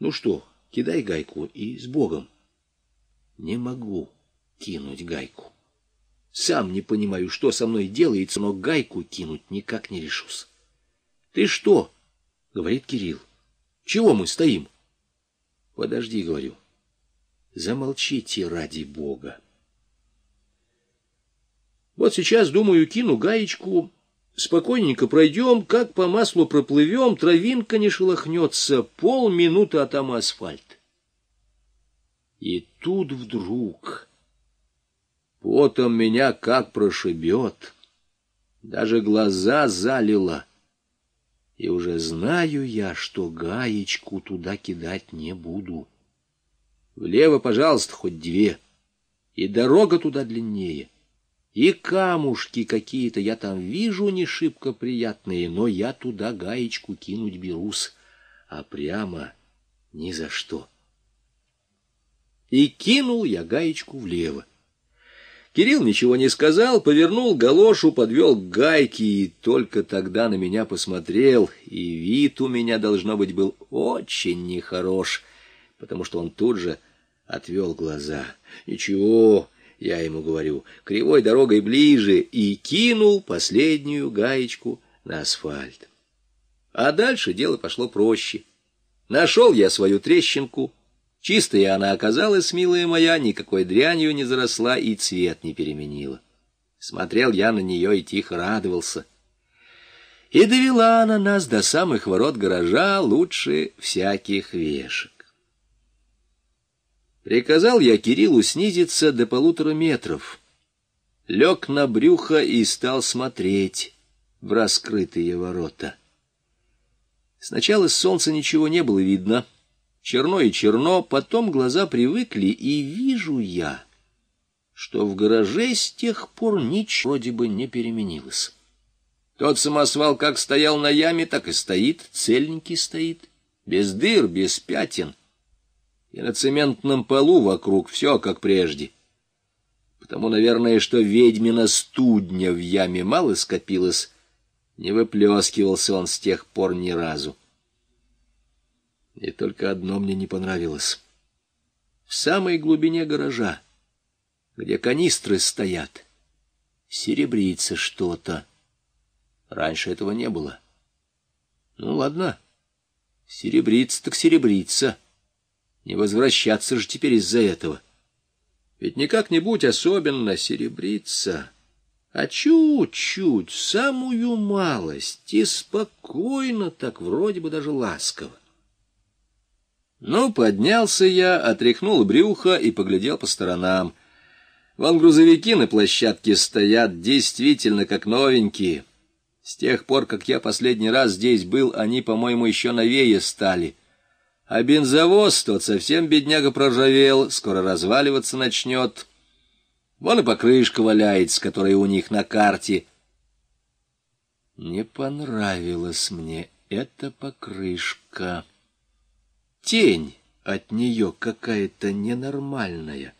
Ну что, кидай гайку и с Богом. Не могу кинуть гайку. Сам не понимаю, что со мной делается, но гайку кинуть никак не решусь. — Ты что? — говорит Кирилл. — Чего мы стоим? — Подожди, — говорю. — Замолчите ради Бога. Вот сейчас, думаю, кину гаечку, спокойненько пройдем, как по маслу проплывем, травинка не шелохнется, полминуты, а там асфальт. И тут вдруг потом меня как прошибет, даже глаза залило, и уже знаю я, что гаечку туда кидать не буду. Влево, пожалуйста, хоть две, и дорога туда длиннее. И камушки какие-то я там вижу не шибко приятные, но я туда гаечку кинуть берусь, а прямо ни за что. И кинул я гаечку влево. Кирилл ничего не сказал, повернул галошу, подвел к гайке и только тогда на меня посмотрел, и вид у меня, должно быть, был очень нехорош, потому что он тут же отвел глаза. «Ничего, я ему говорю, кривой дорогой ближе, и кинул последнюю гаечку на асфальт. А дальше дело пошло проще. Нашел я свою трещинку, чистая она оказалась, милая моя, никакой дрянью не заросла и цвет не переменила. Смотрел я на нее и тихо радовался. И довела она нас до самых ворот гаража лучше всяких вешек. Приказал я Кириллу снизиться до полутора метров. Лег на брюхо и стал смотреть в раскрытые ворота. Сначала с солнца ничего не было видно. Черно и черно, потом глаза привыкли, и вижу я, что в гараже с тех пор ничего вроде бы не переменилось. Тот самосвал как стоял на яме, так и стоит, цельненький стоит, без дыр, без пятен и на цементном полу вокруг все как прежде. Потому, наверное, что ведьмина студня в яме мало скопилось, не выплескивался он с тех пор ни разу. И только одно мне не понравилось. В самой глубине гаража, где канистры стоят, серебрится что-то. Раньше этого не было. Ну, ладно, серебрится так серебрится. Не возвращаться же теперь из-за этого. Ведь не как-нибудь особенно серебриться, а чуть-чуть, самую малость, и спокойно, так вроде бы даже ласково. Ну, поднялся я, отряхнул брюхо и поглядел по сторонам. Вон грузовики на площадке стоят действительно как новенькие. С тех пор, как я последний раз здесь был, они, по-моему, еще новее стали — а бензовоз тот совсем бедняга проржавел, скоро разваливаться начнет. Вон и покрышка валяется, которая у них на карте. Не понравилась мне эта покрышка. Тень от нее какая-то ненормальная.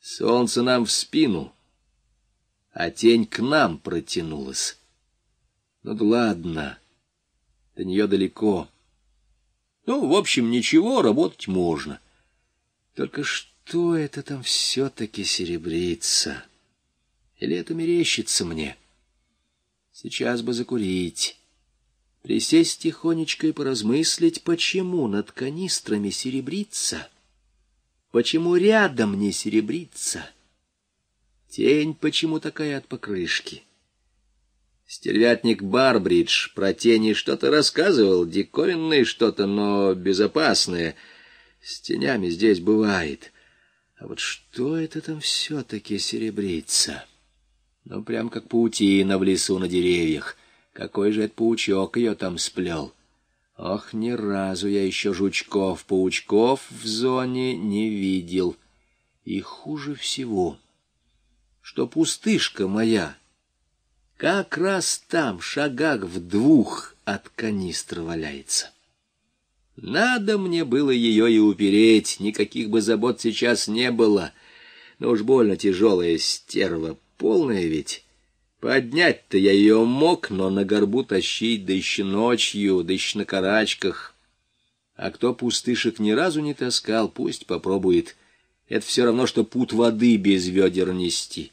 Солнце нам в спину, а тень к нам протянулась. Ну да ладно, до нее далеко. Ну, в общем, ничего, работать можно. Только что это там все-таки серебрится? Или это мерещится мне? Сейчас бы закурить. Присесть тихонечко и поразмыслить, почему над канистрами серебрится, почему рядом не серебрится. Тень почему такая от покрышки? Стервятник Барбридж про тени что-то рассказывал, диковинное что-то, но безопасное. С тенями здесь бывает. А вот что это там все-таки серебрится? Ну, прям как паутина в лесу на деревьях. Какой же это паучок ее там сплел? Ох, ни разу я еще жучков-паучков в зоне не видел. И хуже всего, что пустышка моя как раз там, шагах в двух от канистры валяется. Надо мне было ее и упереть, никаких бы забот сейчас не было. Но уж больно тяжелая стерва, полная ведь. Поднять-то я ее мог, но на горбу тащить, да еще ночью, да еще на карачках. А кто пустышек ни разу не таскал, пусть попробует. Это все равно, что путь воды без ведер нести.